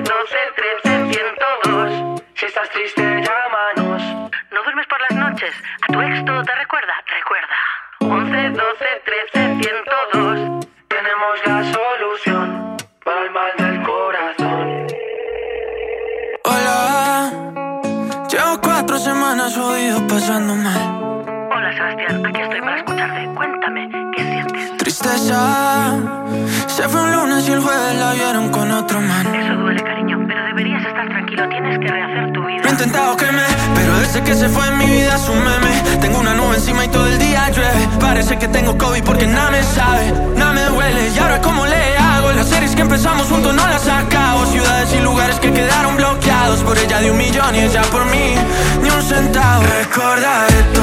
12, 13, 102. Si estás triste, llámanos. ¿No duermes por las noches? ¿A tu ex todo te recuerda? Recuerda. 11, 12, 13, 102. Tenemos la solución para el mal del corazón. Hola, llevo cuatro semanas jodido pasando mal. Hola Sebastián, aquí estoy para escucharte. Cuéntame, ¿qué sientes? Tristeza, se fue un lunes y el jueves la vieron con otro man. Eso duele, cariño, pero deberías estar tranquilo. Tienes que rehacer tu vida. Lo he intentado que me, pero desde que se fue en mi vida es un meme. Tengo una nube encima y todo el día llueve. Parece que tengo COVID porque nada me sabe, nada me duele. Y ahora cómo le hago, las series que empezamos juntos no las acabo. Ciudades y lugares que quedaron bloqueados por ella de un millón y ella por mí ni un centavo. Recordaré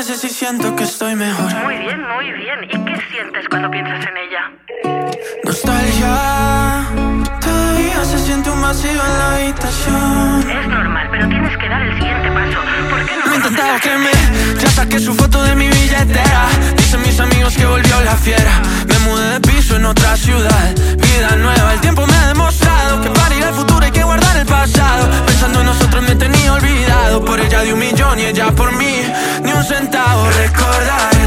meses y siento que estoy mejor. Muy bien, muy bien. ¿Y qué sientes cuando piensas en ella? Nostalgia, todavía se siente un vacío en la habitación. Es normal, pero tienes que dar el siguiente paso. ¿Por qué no Lo he conoces intentado a- que me Ya saqué su foto de mi Ni un centavo Recordaré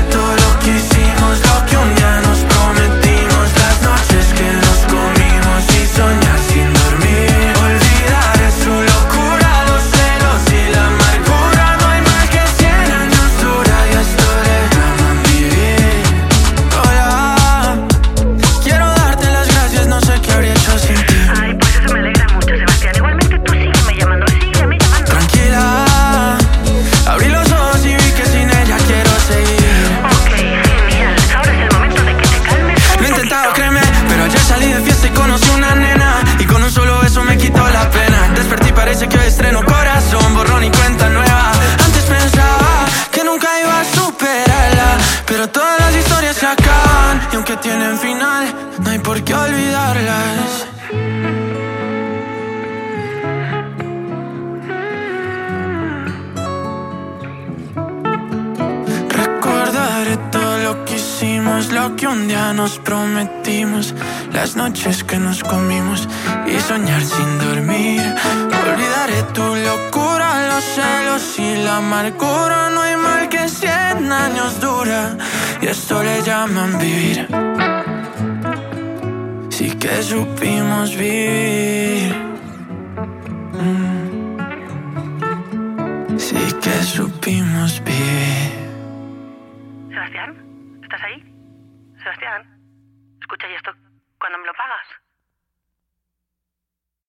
estreno corazón, borrón y cuenta nueva. Antes pensaba que nunca iba a superarla Pero todas las historias se acaban. Y aunque tienen final, no hay por qué olvidarlas. Recordaré todo lo que hicimos, lo que un día nos prometimos, las noches que nos comimos y soñar sin y la amargura. No hay mal que cien años dura y esto le llaman vivir. Sí que supimos vivir. Mm. Sí que supimos vivir. Sebastián, ¿estás ahí? Sebastián, escucha, ¿y esto cuándo me lo pagas?